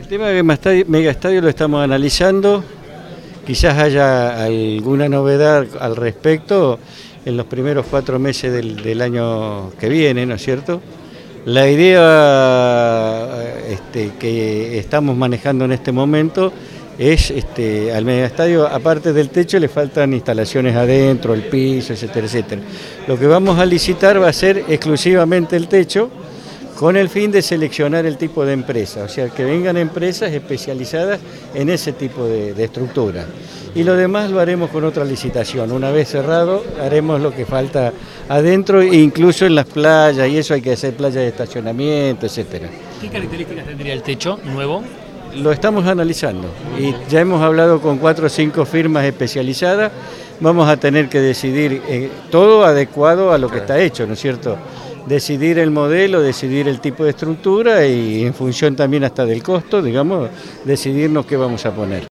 El tema de Megastadio lo estamos analizando, quizás haya alguna novedad al respecto en los primeros cuatro meses del, año que viene, ¿no es cierto? La idea este, que estamos manejando en este momento es este, al megastadio, aparte del techo, le faltan instalaciones adentro, el piso, etcétera, etcétera. Lo que vamos a licitar va a ser exclusivamente el techo, con el fin de seleccionar el tipo de empresa, o sea, que vengan empresas especializadas en ese tipo de, estructura. Y lo demás lo haremos con otra licitación. Una vez cerrado, haremos lo que falta adentro, incluso en las playas, y eso hay que hacer playas de estacionamiento, etcétera. ¿Qué características tendría el techo nuevo? Lo estamos analizando y ya hemos hablado con cuatro o cinco firmas especializadas. Vamos a tener que decidir eh, todo adecuado a lo que está hecho, ¿no es cierto? Decidir el modelo, decidir el tipo de estructura y en función también hasta del costo, digamos, decidirnos qué vamos a poner.